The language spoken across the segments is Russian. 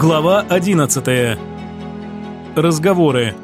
Глава 11. Разговоры.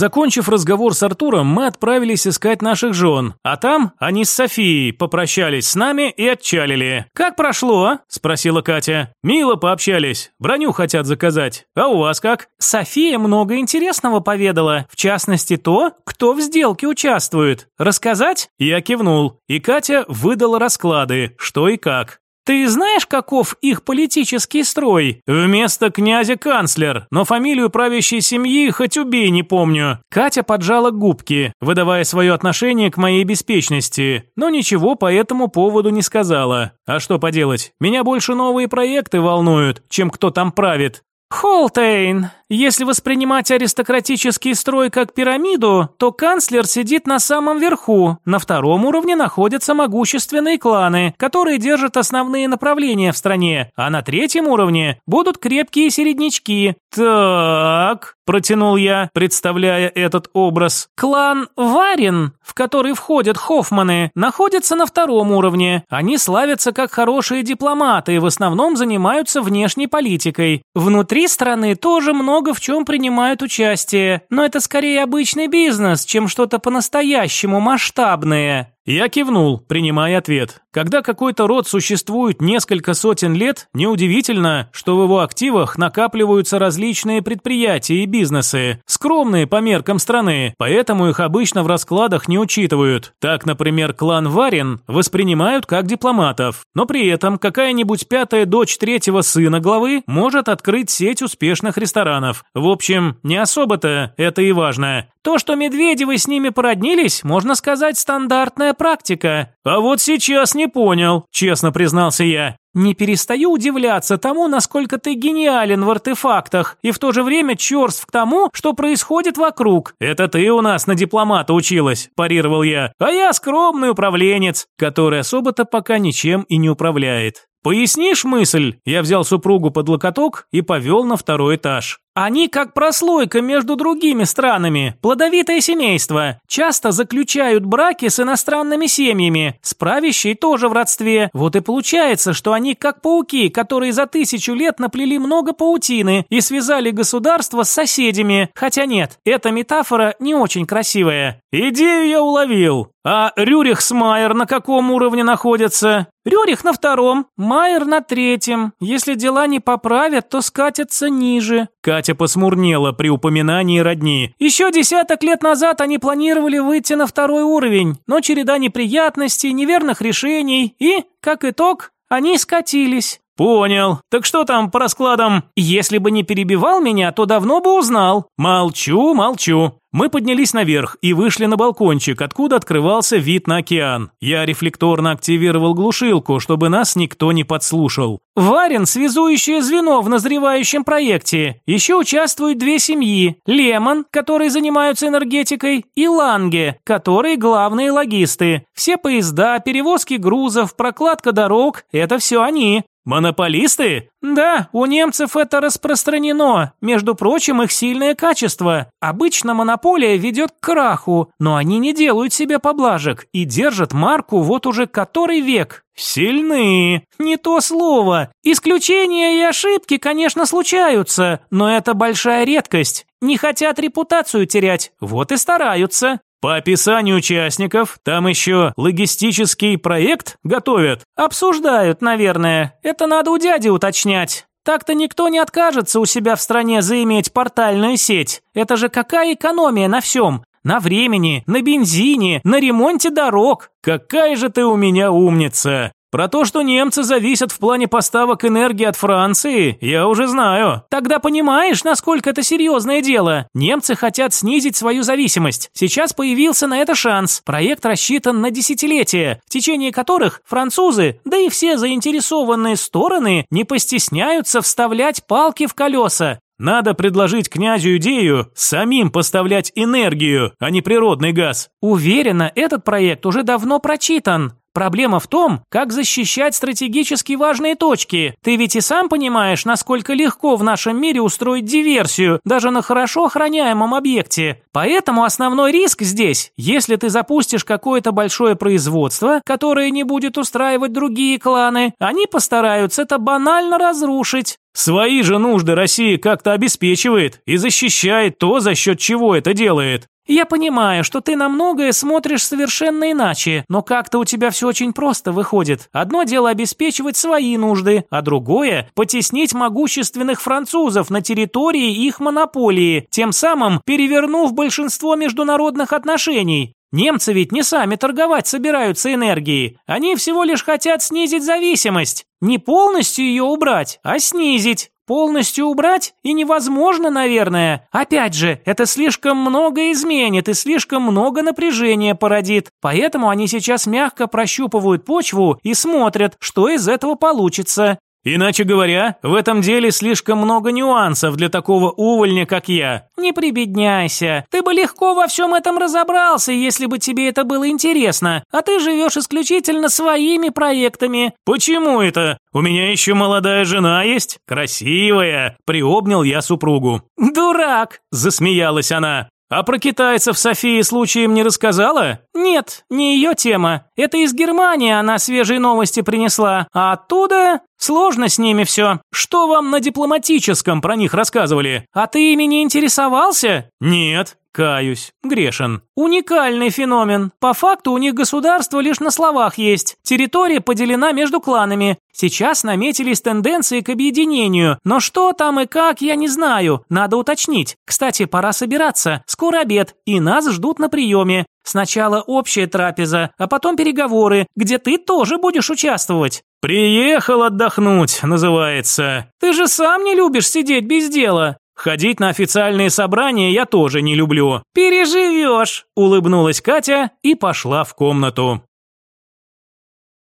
Закончив разговор с Артуром, мы отправились искать наших жен, а там они с Софией попрощались с нами и отчалили. «Как прошло?» – спросила Катя. «Мило пообщались, броню хотят заказать. А у вас как?» «София много интересного поведала, в частности то, кто в сделке участвует. Рассказать?» Я кивнул, и Катя выдала расклады, что и как. Ты знаешь, каков их политический строй? Вместо князя канцлер, но фамилию правящей семьи хоть убей не помню. Катя поджала губки, выдавая свое отношение к моей беспечности, но ничего по этому поводу не сказала. А что поделать? Меня больше новые проекты волнуют, чем кто там правит. Холтейн, если воспринимать аристократический строй как пирамиду, то канцлер сидит на самом верху. На втором уровне находятся могущественные кланы, которые держат основные направления в стране, а на третьем уровне будут крепкие середнячки. Так, протянул я, представляя этот образ. Клан Варин, в который входят Хоффманы, находится на втором уровне. Они славятся как хорошие дипломаты и в основном занимаются внешней политикой. Внутри страны тоже много много в чем принимают участие, но это скорее обычный бизнес, чем что-то по-настоящему масштабное. Я кивнул, принимая ответ. Когда какой-то род существует несколько сотен лет, неудивительно, что в его активах накапливаются различные предприятия и бизнесы, скромные по меркам страны, поэтому их обычно в раскладах не учитывают. Так, например, клан Варин воспринимают как дипломатов, но при этом какая-нибудь пятая дочь третьего сына главы может открыть сеть успешных ресторанов. В общем, не особо-то это и важно. То, что Медведевы с ними породнились, можно сказать, стандартная практика. А вот сейчас не понял, честно признался я. Не перестаю удивляться тому, насколько ты гениален в артефактах, и в то же время черств к тому, что происходит вокруг. Это ты у нас на дипломата училась, парировал я. А я скромный управленец, который особо-то пока ничем и не управляет. «Пояснишь мысль?» Я взял супругу под локоток и повел на второй этаж. Они как прослойка между другими странами, плодовитое семейство. Часто заключают браки с иностранными семьями, с правящей тоже в родстве. Вот и получается, что они как пауки, которые за тысячу лет наплели много паутины и связали государство с соседями. Хотя нет, эта метафора не очень красивая. Идею я уловил. А Рюрих с Майер на каком уровне находятся? Рюрих на втором, Майер на третьем. Если дела не поправят, то скатятся ниже. Катя посмурнела при упоминании родни. Еще десяток лет назад они планировали выйти на второй уровень, но череда неприятностей, неверных решений и, как итог, они скатились. «Понял. Так что там по раскладам?» «Если бы не перебивал меня, то давно бы узнал». «Молчу, молчу». Мы поднялись наверх и вышли на балкончик, откуда открывался вид на океан. Я рефлекторно активировал глушилку, чтобы нас никто не подслушал. Варен – связующее звено в назревающем проекте. Еще участвуют две семьи – Лемон, которые занимаются энергетикой, и Ланге, которые главные логисты. Все поезда, перевозки грузов, прокладка дорог – это все они. Монополисты? Да, у немцев это распространено. Между прочим, их сильное качество. Обычно монополия ведет к краху, но они не делают себе поблажек и держат марку вот уже который век. Сильны. Не то слово. Исключения и ошибки, конечно, случаются, но это большая редкость. Не хотят репутацию терять, вот и стараются. По описанию участников, там еще логистический проект готовят? Обсуждают, наверное. Это надо у дяди уточнять. Так-то никто не откажется у себя в стране заиметь портальную сеть. Это же какая экономия на всем? На времени, на бензине, на ремонте дорог. Какая же ты у меня умница. Про то, что немцы зависят в плане поставок энергии от Франции, я уже знаю. Тогда понимаешь, насколько это серьезное дело. Немцы хотят снизить свою зависимость. Сейчас появился на это шанс. Проект рассчитан на десятилетия, в течение которых французы, да и все заинтересованные стороны не постесняются вставлять палки в колеса. Надо предложить князю идею самим поставлять энергию, а не природный газ. Уверена, этот проект уже давно прочитан. Проблема в том, как защищать стратегически важные точки. Ты ведь и сам понимаешь, насколько легко в нашем мире устроить диверсию, даже на хорошо охраняемом объекте. Поэтому основной риск здесь, если ты запустишь какое-то большое производство, которое не будет устраивать другие кланы, они постараются это банально разрушить. Свои же нужды Россия как-то обеспечивает и защищает то, за счет чего это делает. Я понимаю, что ты на многое смотришь совершенно иначе, но как-то у тебя все очень просто выходит. Одно дело обеспечивать свои нужды, а другое – потеснить могущественных французов на территории их монополии, тем самым перевернув большинство международных отношений. Немцы ведь не сами торговать собираются энергией. Они всего лишь хотят снизить зависимость. Не полностью ее убрать, а снизить. Полностью убрать и невозможно, наверное. Опять же, это слишком много изменит и слишком много напряжения породит. Поэтому они сейчас мягко прощупывают почву и смотрят, что из этого получится. Иначе говоря, в этом деле слишком много нюансов для такого увольня, как я. Не прибедняйся. Ты бы легко во всем этом разобрался, если бы тебе это было интересно. А ты живешь исключительно своими проектами. Почему это? У меня еще молодая жена есть, красивая. Приобнял я супругу. Дурак, засмеялась она. А про китайцев София случаем не рассказала? Нет, не ее тема. Это из Германии она свежие новости принесла, а оттуда сложно с ними все. Что вам на дипломатическом про них рассказывали? А ты ими не интересовался? Нет. Каюсь, грешен. Уникальный феномен. По факту у них государство лишь на словах есть. Территория поделена между кланами. Сейчас наметились тенденции к объединению, но что там и как, я не знаю. Надо уточнить. Кстати, пора собираться. Скоро обед, и нас ждут на приеме. Сначала общая трапеза, а потом переговоры, где ты тоже будешь участвовать. «Приехал отдохнуть», называется. Ты же сам не любишь сидеть без дела. Ходить на официальные собрания я тоже не люблю. Переживешь, улыбнулась Катя и пошла в комнату.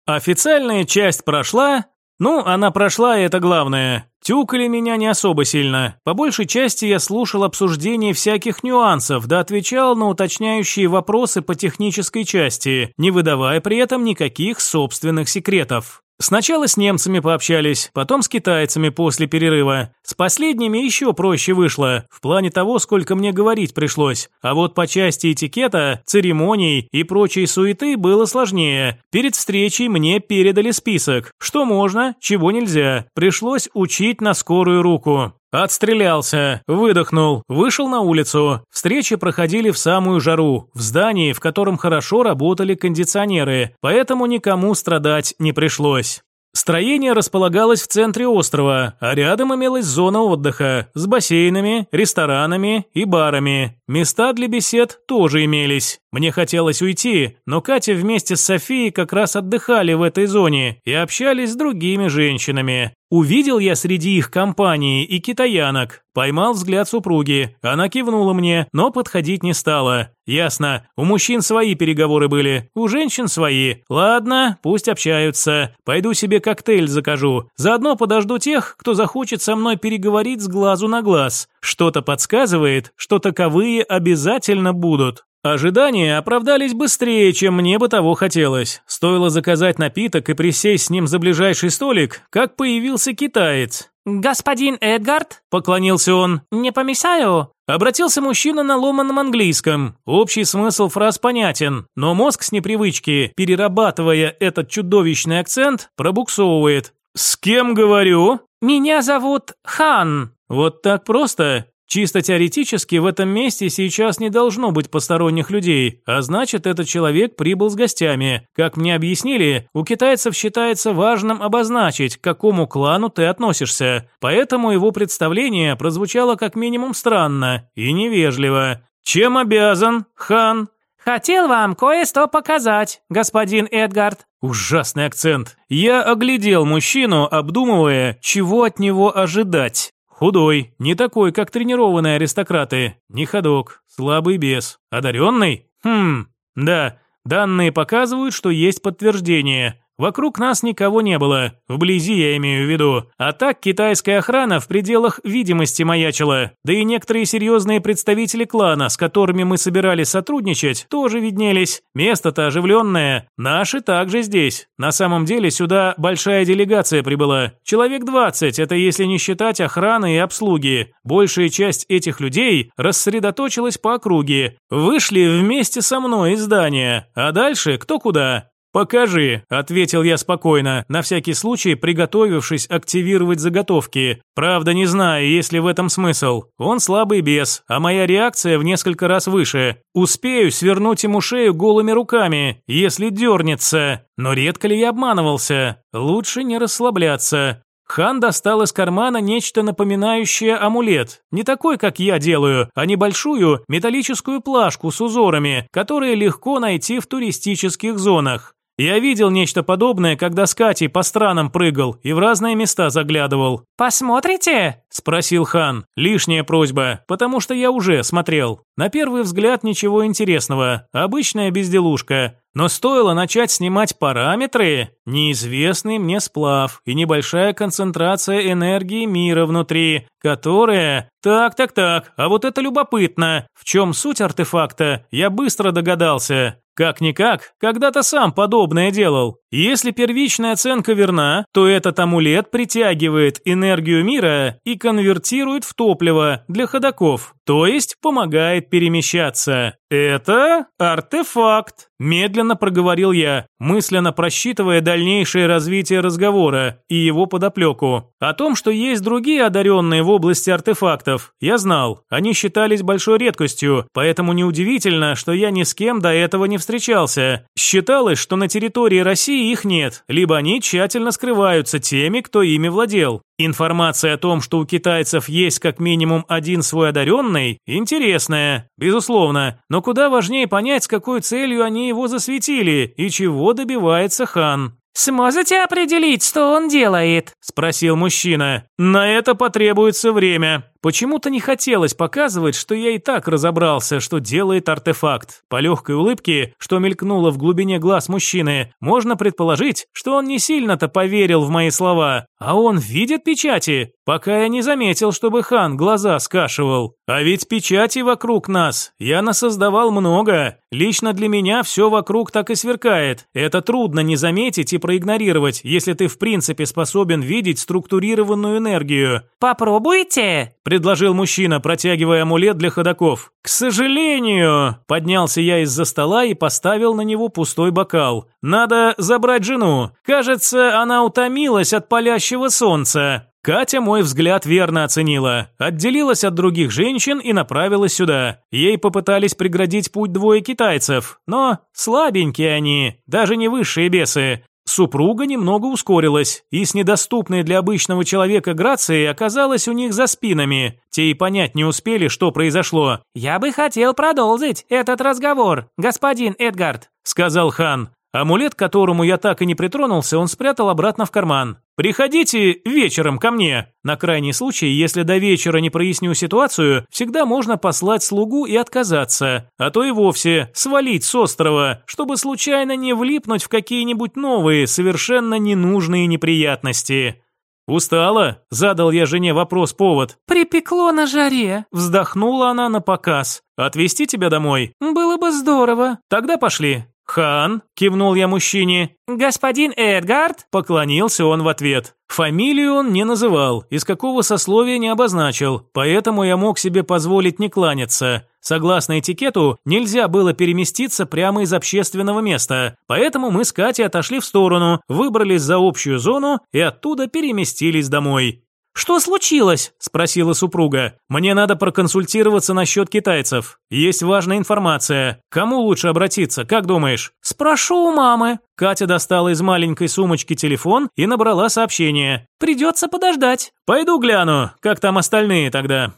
Официальная часть прошла. Ну, она прошла, и это главное. Тюкали меня не особо сильно. По большей части я слушал обсуждение всяких нюансов, да отвечал на уточняющие вопросы по технической части, не выдавая при этом никаких собственных секретов. Сначала с немцами пообщались, потом с китайцами после перерыва. С последними еще проще вышло, в плане того, сколько мне говорить пришлось. А вот по части этикета, церемоний и прочей суеты было сложнее. Перед встречей мне передали список, что можно, чего нельзя. Пришлось учить на скорую руку. Отстрелялся, выдохнул, вышел на улицу. Встречи проходили в самую жару, в здании, в котором хорошо работали кондиционеры, поэтому никому страдать не пришлось. Строение располагалось в центре острова, а рядом имелась зона отдыха с бассейнами, ресторанами и барами. Места для бесед тоже имелись. Мне хотелось уйти, но Катя вместе с Софией как раз отдыхали в этой зоне и общались с другими женщинами. Увидел я среди их компании и китаянок. Поймал взгляд супруги. Она кивнула мне, но подходить не стала. Ясно, у мужчин свои переговоры были, у женщин свои. Ладно, пусть общаются. Пойду себе коктейль закажу. Заодно подожду тех, кто захочет со мной переговорить с глазу на глаз. Что-то подсказывает, что таковые обязательно будут. Ожидания оправдались быстрее, чем мне бы того хотелось. Стоило заказать напиток и присесть с ним за ближайший столик, как появился китаец. «Господин Эдгард?» – поклонился он. «Не помешаю?» Обратился мужчина на ломаном английском. Общий смысл фраз понятен, но мозг с непривычки, перерабатывая этот чудовищный акцент, пробуксовывает. «С кем говорю?» «Меня зовут Хан». «Вот так просто?» Чисто теоретически в этом месте сейчас не должно быть посторонних людей, а значит, этот человек прибыл с гостями. Как мне объяснили, у китайцев считается важным обозначить, к какому клану ты относишься. Поэтому его представление прозвучало как минимум странно и невежливо. Чем обязан, хан? Хотел вам кое-что показать, господин Эдгард. Ужасный акцент. Я оглядел мужчину, обдумывая, чего от него ожидать. Худой, не такой, как тренированные аристократы. Не ходок, слабый бес. Одаренный? Хм, да, данные показывают, что есть подтверждение. Вокруг нас никого не было, вблизи я имею в виду. А так китайская охрана в пределах видимости маячила. Да и некоторые серьезные представители клана, с которыми мы собирались сотрудничать, тоже виднелись. Место-то оживленное. Наши также здесь. На самом деле сюда большая делегация прибыла. Человек 20, это если не считать охраны и обслуги. Большая часть этих людей рассредоточилась по округе. Вышли вместе со мной из здания. А дальше кто куда. «Покажи», – ответил я спокойно, на всякий случай приготовившись активировать заготовки. Правда, не знаю, есть ли в этом смысл. Он слабый бес, а моя реакция в несколько раз выше. Успею свернуть ему шею голыми руками, если дернется. Но редко ли я обманывался? Лучше не расслабляться. Хан достал из кармана нечто напоминающее амулет. Не такой, как я делаю, а небольшую металлическую плашку с узорами, которые легко найти в туристических зонах. Я видел нечто подобное, когда с Катей по странам прыгал и в разные места заглядывал. «Посмотрите?» – спросил хан. Лишняя просьба, потому что я уже смотрел. На первый взгляд ничего интересного, обычная безделушка. Но стоило начать снимать параметры, неизвестный мне сплав и небольшая концентрация энергии мира внутри, которая... Так, так, так, а вот это любопытно. В чем суть артефакта, я быстро догадался. Как-никак, когда-то сам подобное делал. Если первичная оценка верна, то этот амулет притягивает энергию мира и конвертирует в топливо для ходоков, то есть помогает перемещаться. Это артефакт, медленно проговорил я, мысленно просчитывая дальнейшее развитие разговора и его подоплеку. О том, что есть другие одаренные в области артефактов, я знал. Они считались большой редкостью, поэтому неудивительно, что я ни с кем до этого не встречался. Считалось, что на территории России их нет, либо они тщательно скрываются теми, кто ими владел. Информация о том, что у китайцев есть как минимум один свой одаренный, интересная, безусловно, но куда важнее понять, с какой целью они его засветили и чего добивается хан. «Сможете определить, что он делает?» – спросил мужчина. «На это потребуется время. Почему-то не хотелось показывать, что я и так разобрался, что делает артефакт. По легкой улыбке, что мелькнуло в глубине глаз мужчины, можно предположить, что он не сильно-то поверил в мои слова. А он видит печати, пока я не заметил, чтобы хан глаза скашивал. А ведь печати вокруг нас я насоздавал много. Лично для меня все вокруг так и сверкает. Это трудно не заметить и проигнорировать, если ты в принципе способен видеть структурированную энергию. «Попробуйте!» Предложил мужчина, протягивая амулет для ходаков. «К сожалению!» – поднялся я из-за стола и поставил на него пустой бокал. «Надо забрать жену. Кажется, она утомилась от палящего солнца». Катя мой взгляд верно оценила. Отделилась от других женщин и направилась сюда. Ей попытались преградить путь двое китайцев, но слабенькие они, даже не высшие бесы. Супруга немного ускорилась, и с недоступной для обычного человека грацией оказалась у них за спинами. Те и понять не успели, что произошло. «Я бы хотел продолжить этот разговор, господин Эдгард», — сказал хан. Амулет, к которому я так и не притронулся, он спрятал обратно в карман. «Приходите вечером ко мне. На крайний случай, если до вечера не проясню ситуацию, всегда можно послать слугу и отказаться, а то и вовсе свалить с острова, чтобы случайно не влипнуть в какие-нибудь новые, совершенно ненужные неприятности». «Устала?» – задал я жене вопрос-повод. «Припекло на жаре», – вздохнула она на показ. «Отвезти тебя домой?» «Было бы здорово». «Тогда пошли». «Хан», – кивнул я мужчине. «Господин Эдгард?» – поклонился он в ответ. Фамилию он не называл, из какого сословия не обозначил, поэтому я мог себе позволить не кланяться. Согласно этикету, нельзя было переместиться прямо из общественного места, поэтому мы с Катей отошли в сторону, выбрались за общую зону и оттуда переместились домой. «Что случилось?» – спросила супруга. «Мне надо проконсультироваться насчет китайцев. Есть важная информация. Кому лучше обратиться, как думаешь?» «Спрошу у мамы». Катя достала из маленькой сумочки телефон и набрала сообщение. «Придется подождать». «Пойду гляну, как там остальные тогда».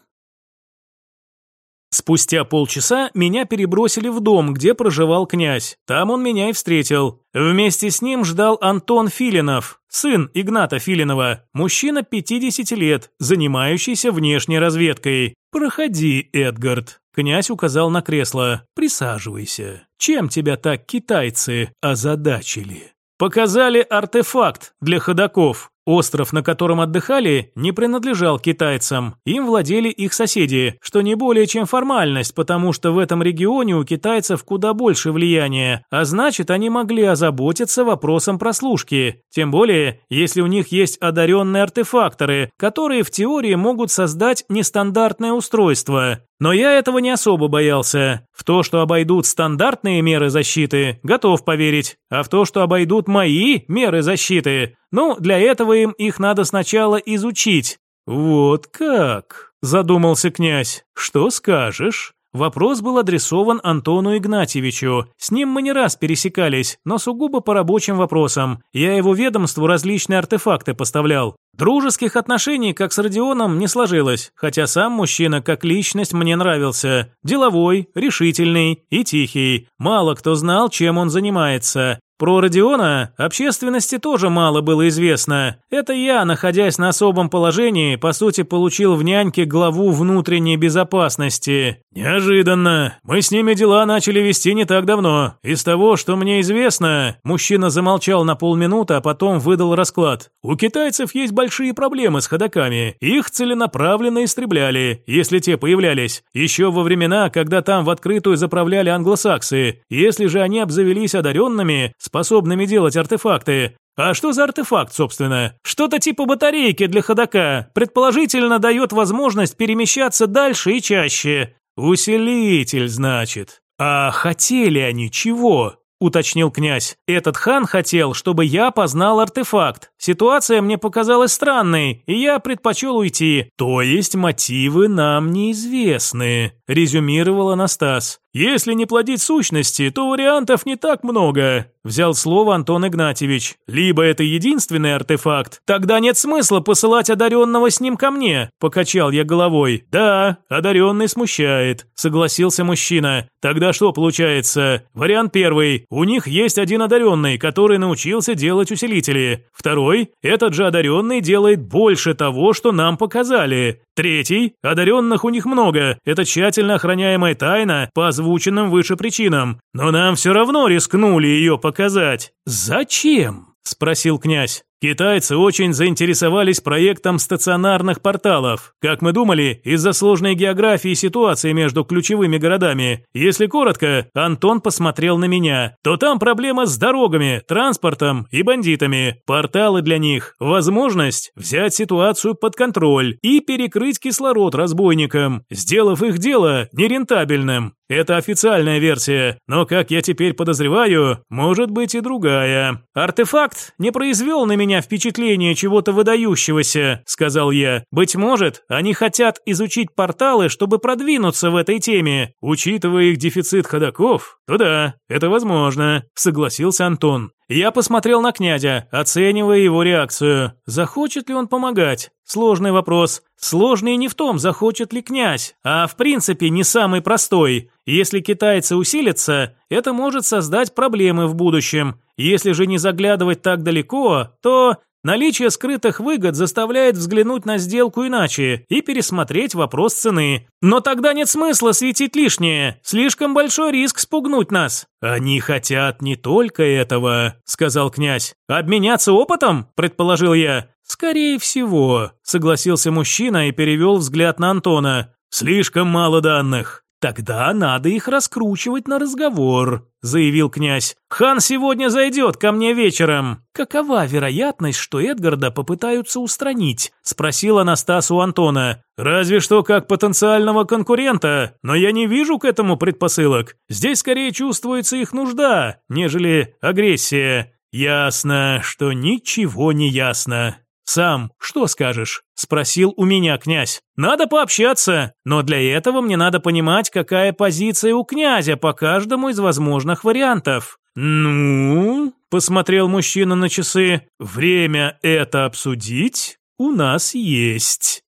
Спустя полчаса меня перебросили в дом, где проживал князь. Там он меня и встретил. Вместе с ним ждал Антон Филинов, сын Игната Филинова, мужчина 50 лет, занимающийся внешней разведкой. «Проходи, Эдгард». Князь указал на кресло. «Присаживайся. Чем тебя так китайцы озадачили?» Показали артефакт для ходаков. Остров, на котором отдыхали, не принадлежал китайцам. Им владели их соседи, что не более чем формальность, потому что в этом регионе у китайцев куда больше влияния, а значит, они могли озаботиться вопросом прослушки. Тем более, если у них есть одаренные артефакторы, которые в теории могут создать нестандартное устройство. Но я этого не особо боялся. В то, что обойдут стандартные меры защиты, готов поверить. А в то, что обойдут мои меры защиты, ну, для этого им их надо сначала изучить. Вот как? Задумался князь. Что скажешь? Вопрос был адресован Антону Игнатьевичу. С ним мы не раз пересекались, но сугубо по рабочим вопросам. Я его ведомству различные артефакты поставлял. Дружеских отношений, как с Родионом, не сложилось, хотя сам мужчина как личность мне нравился. Деловой, решительный и тихий. Мало кто знал, чем он занимается. Про Родиона общественности тоже мало было известно. Это я, находясь на особом положении, по сути получил в няньке главу внутренней безопасности. Неожиданно. Мы с ними дела начали вести не так давно. Из того, что мне известно, мужчина замолчал на полминуты, а потом выдал расклад. У китайцев есть большие проблемы с ходаками. Их целенаправленно истребляли, если те появлялись. Еще во времена, когда там в открытую заправляли англосаксы. Если же они обзавелись одаренными, способными делать артефакты. А что за артефакт, собственно? Что-то типа батарейки для ходока. Предположительно, дает возможность перемещаться дальше и чаще. Усилитель, значит. А хотели они чего? уточнил князь. Этот хан хотел, чтобы я познал артефакт. Ситуация мне показалась странной, и я предпочел уйти. То есть мотивы нам неизвестны, резюмировал Анастас. Если не плодить сущности, то вариантов не так много. Взял слово Антон Игнатьевич. Либо это единственный артефакт, тогда нет смысла посылать одаренного с ним ко мне. Покачал я головой. Да, одаренный смущает, согласился мужчина. Тогда что получается? Вариант первый. У них есть один одаренный, который научился делать усилители. Второй. Этот же одаренный делает больше того, что нам показали. Третий. Одаренных у них много. Это тщательно охраняемая тайна по озвученным выше причинам. Но нам все равно рискнули ее показать. Зачем? Спросил князь. Китайцы очень заинтересовались проектом стационарных порталов. Как мы думали, из-за сложной географии ситуации между ключевыми городами. Если коротко, Антон посмотрел на меня, то там проблема с дорогами, транспортом и бандитами. Порталы для них – возможность взять ситуацию под контроль и перекрыть кислород разбойникам, сделав их дело нерентабельным. Это официальная версия, но, как я теперь подозреваю, может быть и другая. Артефакт не произвел на меня впечатление чего-то выдающегося, сказал я. Быть может, они хотят изучить порталы, чтобы продвинуться в этой теме. Учитывая их дефицит ходаков, то да, это возможно, согласился Антон. Я посмотрел на князя, оценивая его реакцию. Захочет ли он помогать? Сложный вопрос. Сложный не в том, захочет ли князь, а в принципе не самый простой. Если китайцы усилятся, это может создать проблемы в будущем. Если же не заглядывать так далеко, то Наличие скрытых выгод заставляет взглянуть на сделку иначе и пересмотреть вопрос цены. Но тогда нет смысла светить лишнее. Слишком большой риск спугнуть нас. Они хотят не только этого, сказал князь. Обменяться опытом, предположил я. Скорее всего, согласился мужчина и перевел взгляд на Антона. Слишком мало данных. «Тогда надо их раскручивать на разговор», – заявил князь. «Хан сегодня зайдет ко мне вечером». «Какова вероятность, что Эдгарда попытаются устранить?» – спросил Анастас у Антона. «Разве что как потенциального конкурента, но я не вижу к этому предпосылок. Здесь скорее чувствуется их нужда, нежели агрессия». «Ясно, что ничего не ясно», «Сам что скажешь?» – спросил у меня князь. «Надо пообщаться, но для этого мне надо понимать, какая позиция у князя по каждому из возможных вариантов». «Ну?» – посмотрел мужчина на часы. «Время это обсудить у нас есть».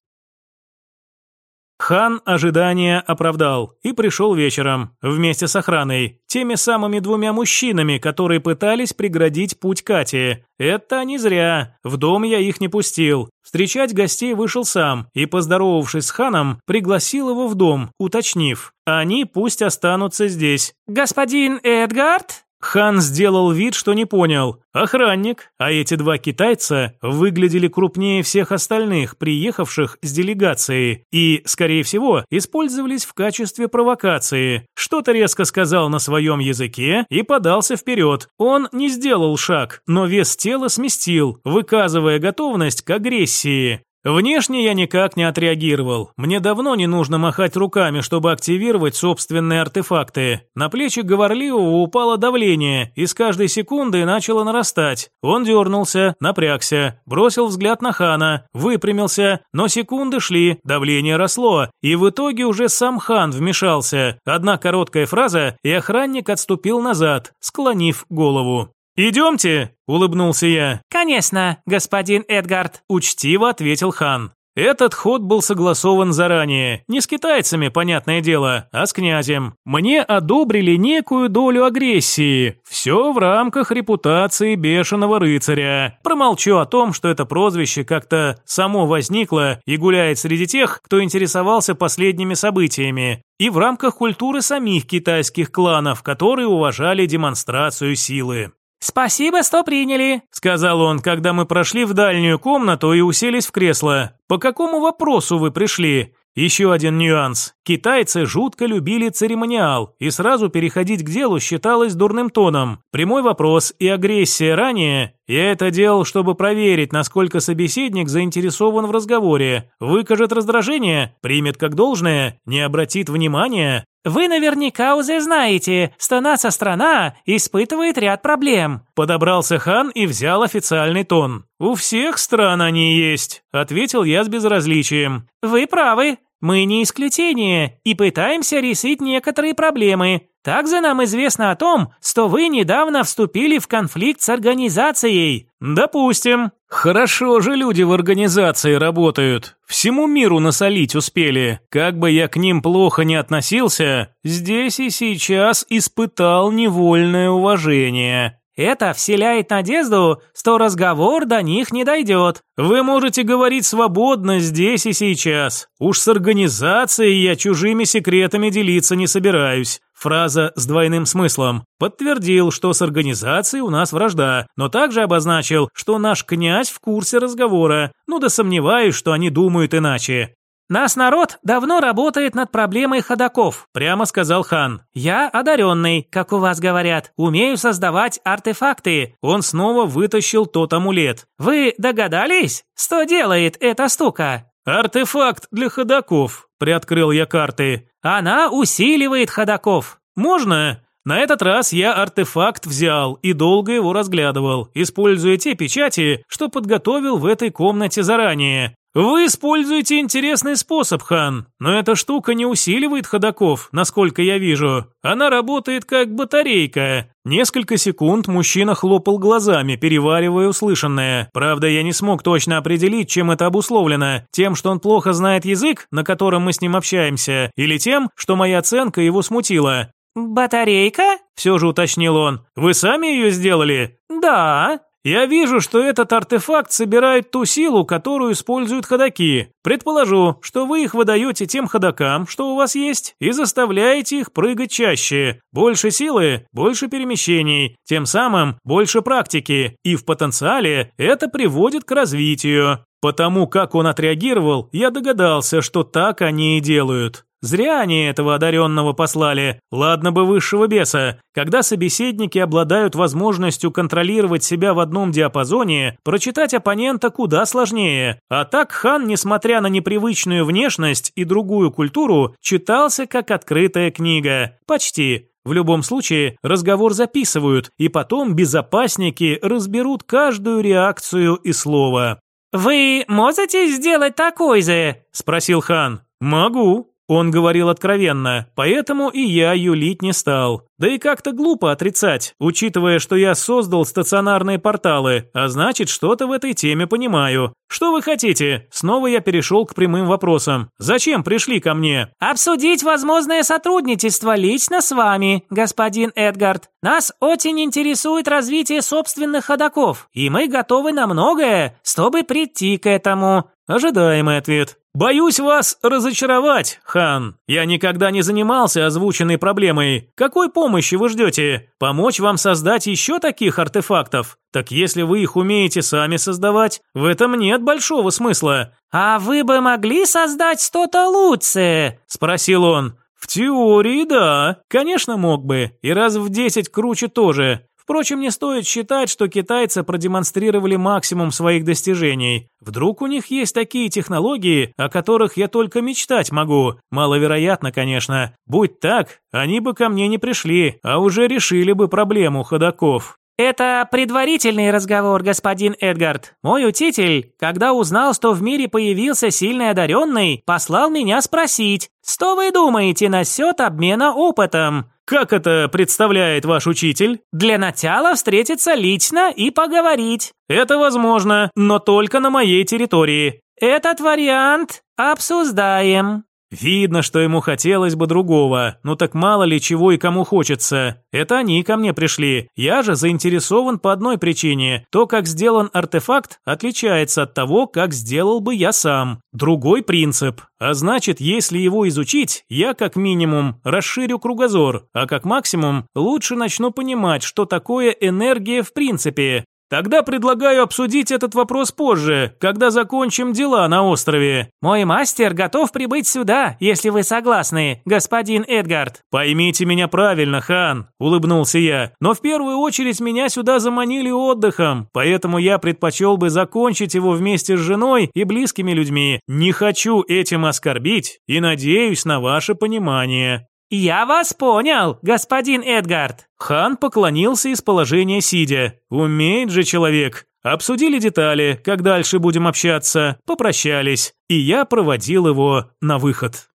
Хан ожидания оправдал и пришел вечером, вместе с охраной, теми самыми двумя мужчинами, которые пытались преградить путь Кате. Это не зря, в дом я их не пустил. Встречать гостей вышел сам и, поздоровавшись с ханом, пригласил его в дом, уточнив. Они пусть останутся здесь. «Господин Эдгард?» Хан сделал вид, что не понял. Охранник, а эти два китайца выглядели крупнее всех остальных, приехавших с делегацией, и, скорее всего, использовались в качестве провокации. Что-то резко сказал на своем языке и подался вперед. Он не сделал шаг, но вес тела сместил, выказывая готовность к агрессии. Внешне я никак не отреагировал. Мне давно не нужно махать руками, чтобы активировать собственные артефакты. На плечи говорливого упало давление, и с каждой секундой начало нарастать. Он дернулся, напрягся, бросил взгляд на Хана, выпрямился, но секунды шли, давление росло, и в итоге уже сам Хан вмешался. Одна короткая фраза, и охранник отступил назад, склонив голову. «Идемте», – улыбнулся я. «Конечно, господин Эдгард», – учтиво ответил хан. Этот ход был согласован заранее, не с китайцами, понятное дело, а с князем. Мне одобрили некую долю агрессии. Все в рамках репутации бешеного рыцаря. Промолчу о том, что это прозвище как-то само возникло и гуляет среди тех, кто интересовался последними событиями. И в рамках культуры самих китайских кланов, которые уважали демонстрацию силы. «Спасибо, что приняли», – сказал он, когда мы прошли в дальнюю комнату и уселись в кресло. «По какому вопросу вы пришли?» Еще один нюанс. Китайцы жутко любили церемониал, и сразу переходить к делу считалось дурным тоном. Прямой вопрос и агрессия ранее. Я это делал, чтобы проверить, насколько собеседник заинтересован в разговоре. Выкажет раздражение, примет как должное, не обратит внимания. «Вы наверняка уже знаете, что наша страна испытывает ряд проблем». Подобрался хан и взял официальный тон. «У всех стран они есть», – ответил я с безразличием. «Вы правы. Мы не исключение и пытаемся решить некоторые проблемы. Также нам известно о том, что вы недавно вступили в конфликт с организацией. Допустим. Хорошо же люди в организации работают. Всему миру насолить успели. Как бы я к ним плохо не относился, здесь и сейчас испытал невольное уважение. Это вселяет надежду, что разговор до них не дойдет. Вы можете говорить свободно здесь и сейчас. Уж с организацией я чужими секретами делиться не собираюсь. Фраза с двойным смыслом. Подтвердил, что с организацией у нас вражда, но также обозначил, что наш князь в курсе разговора. Ну да сомневаюсь, что они думают иначе. «Нас народ давно работает над проблемой ходаков», – прямо сказал хан. «Я одаренный, как у вас говорят, умею создавать артефакты». Он снова вытащил тот амулет. «Вы догадались, что делает эта штука?» «Артефакт для ходаков», – приоткрыл я карты. «Она усиливает ходаков». «Можно?» На этот раз я артефакт взял и долго его разглядывал, используя те печати, что подготовил в этой комнате заранее. Вы используете интересный способ, Хан, но эта штука не усиливает ходаков, насколько я вижу. Она работает как батарейка. Несколько секунд мужчина хлопал глазами, переваривая услышанное. Правда, я не смог точно определить, чем это обусловлено. Тем, что он плохо знает язык, на котором мы с ним общаемся, или тем, что моя оценка его смутила. «Батарейка?» – все же уточнил он. «Вы сами ее сделали?» «Да». Я вижу, что этот артефакт собирает ту силу, которую используют ходаки. Предположу, что вы их выдаете тем ходакам, что у вас есть, и заставляете их прыгать чаще. Больше силы, больше перемещений, тем самым больше практики, и в потенциале это приводит к развитию. Потому как он отреагировал, я догадался, что так они и делают. Зря они этого одаренного послали. Ладно бы высшего беса. Когда собеседники обладают возможностью контролировать себя в одном диапазоне, прочитать оппонента куда сложнее. А так хан, несмотря на непривычную внешность и другую культуру, читался как открытая книга. Почти. В любом случае, разговор записывают, и потом безопасники разберут каждую реакцию и слово. «Вы можете сделать такой же?» – спросил хан. «Могу», он говорил откровенно, поэтому и я юлить не стал. Да и как-то глупо отрицать, учитывая, что я создал стационарные порталы, а значит, что-то в этой теме понимаю. Что вы хотите? Снова я перешел к прямым вопросам. Зачем пришли ко мне? Обсудить возможное сотрудничество лично с вами, господин Эдгард. Нас очень интересует развитие собственных ходаков, и мы готовы на многое, чтобы прийти к этому. Ожидаемый ответ. «Боюсь вас разочаровать, хан. Я никогда не занимался озвученной проблемой. Какой помощи вы ждете? Помочь вам создать еще таких артефактов? Так если вы их умеете сами создавать, в этом нет большого смысла». «А вы бы могли создать что-то лучше?» – спросил он. «В теории, да. Конечно, мог бы. И раз в десять круче тоже. Впрочем, не стоит считать, что китайцы продемонстрировали максимум своих достижений. Вдруг у них есть такие технологии, о которых я только мечтать могу. Маловероятно, конечно. Будь так, они бы ко мне не пришли, а уже решили бы проблему ходаков. «Это предварительный разговор, господин Эдгард. Мой учитель, когда узнал, что в мире появился сильный одаренный, послал меня спросить, что вы думаете насчет обмена опытом?» «Как это представляет ваш учитель?» «Для начала встретиться лично и поговорить». «Это возможно, но только на моей территории». «Этот вариант обсуждаем». Видно, что ему хотелось бы другого, ну так мало ли чего и кому хочется. Это они ко мне пришли. Я же заинтересован по одной причине. То, как сделан артефакт, отличается от того, как сделал бы я сам. Другой принцип. А значит, если его изучить, я как минимум расширю кругозор, а как максимум лучше начну понимать, что такое энергия в принципе. Тогда предлагаю обсудить этот вопрос позже, когда закончим дела на острове. Мой мастер готов прибыть сюда, если вы согласны, господин Эдгард. Поймите меня правильно, хан, улыбнулся я. Но в первую очередь меня сюда заманили отдыхом, поэтому я предпочел бы закончить его вместе с женой и близкими людьми. Не хочу этим оскорбить и надеюсь на ваше понимание. «Я вас понял, господин Эдгард!» Хан поклонился из положения сидя. «Умеет же человек!» Обсудили детали, как дальше будем общаться, попрощались, и я проводил его на выход.